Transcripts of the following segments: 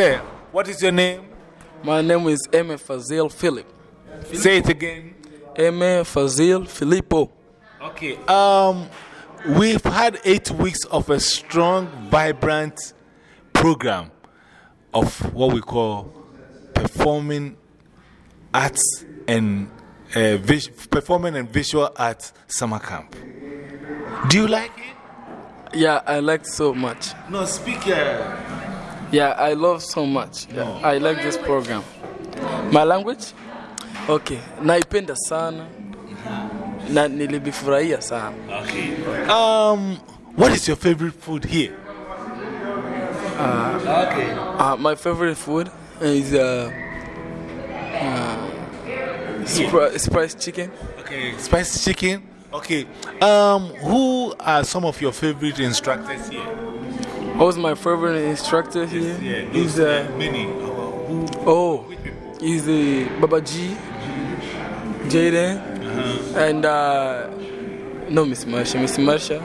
Yeah. What is your name? My name is Eme Fazil Philip. Say it again. Eme Fazil Filippo. Okay. Um, we've had eight weeks of a strong, vibrant program of what we call performing arts and uh, vis performing and visual arts summer camp. Do you like it? Yeah, I like it so much. No, speak. Uh, Yeah, I love so much. Yeah, I like this program. My language? Okay, naipenda sana na nilibifurahia sana. okay. Um, what is your favorite food here? okay. Uh, my favorite food is uh, uh, spri- spiced chicken. Okay, spicy chicken. Okay. Um, who are some of your favorite instructors here? Who's my favorite instructor here? Yeah, He's those, uh, uh. Uh, oh, he's the Baba G, Jaden, and uh, no Miss Marsha, Miss Marsha,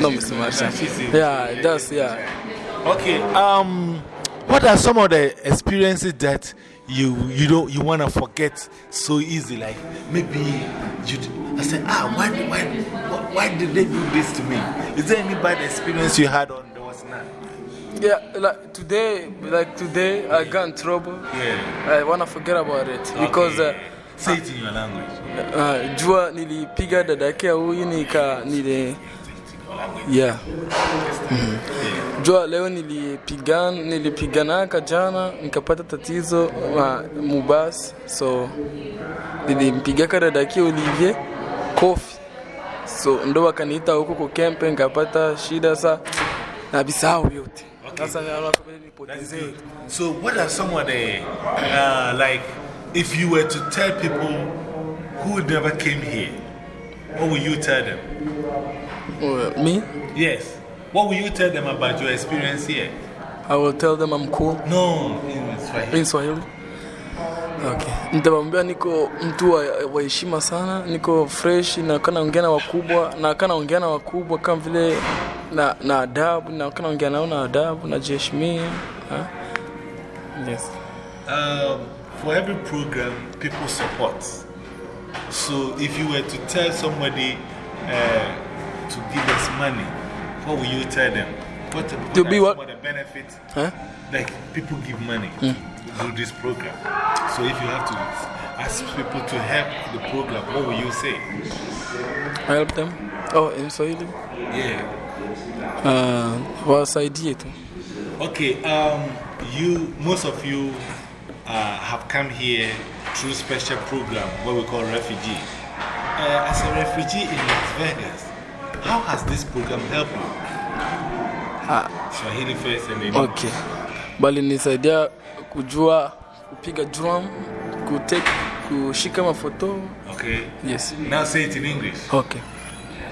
no Miss Marsha. Yeah, that's yeah. Okay. Um, what are some of the experiences that you you don't you want to forget so easy? Like maybe you I said, ah, why why why- why did they do this to me? Is there any bad experience you had on? Was none. Yeah, like today, like today, I got in trouble. Yeah. I wanna forget about it okay. because uh, say it in your language. uh, jua nilipiga dada yake huyu nika nili yeah. Mhm. Jua leo nilipigana nilipiganaka jana nikapata tatizo uh, mubasi so nilimpigaka dada yake Olivier kofi so ndo wakaniita huko kwa kempe nikapata shida sa na bisahau yote sasa nilipotezea So, what are some of the, uh, like, if you were to tell people who never came here, what would you tell them? Uh, me Yes. What will you tell them about your experience here? I will tell them I'm cool No, in Swahili. in Swahili. Okay. Nitawaambia niko mtu wa wa heshima sana, niko fresh na kana ongea na wakubwa na kana ongea na wakubwa kama vile na, na adabu na nao na adabu. Yes. Um, for every program, people support. So, if you were to tell somebody uh, to give us money, what will you tell them? What, what To be what? the benefits? Huh? Like, people give money to do this program. So, if you have to ask people to help the program, what will you say? Help them. Oh, in Swahili. Yeah. Uh, wasaidie tu. Okay, um, you, most of you uh, have come here through special program, what we call refugee. Uh, as a refugee in Las Vegas, how has this program helped you? Swahili first and then. Okay. Bali nisaidia kujua kupiga drum, kutake, kushika mafoto. Okay. Yes. Now say it in English. Okay.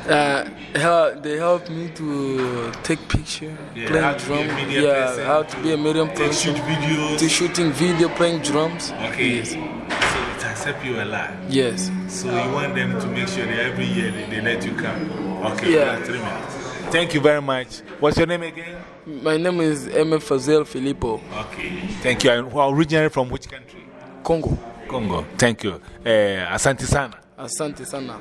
Uh, how, they help me to take picture, Yeah, playing how to drum. yeah, person, how to be a medium To person. shoot videos. To shooting video, playing drums. Okay. Yes. So it helped you a lot. Yes. So you want them to make sure that every year they, they let you come. Okay, Yeah. three minutes. Thank you very much. What's your name again? My name is M. Fazel Filippo, Okay. Thank you. And originally from which country? Congo. Congo. Thank you. Uh, asante sana. Asante sana.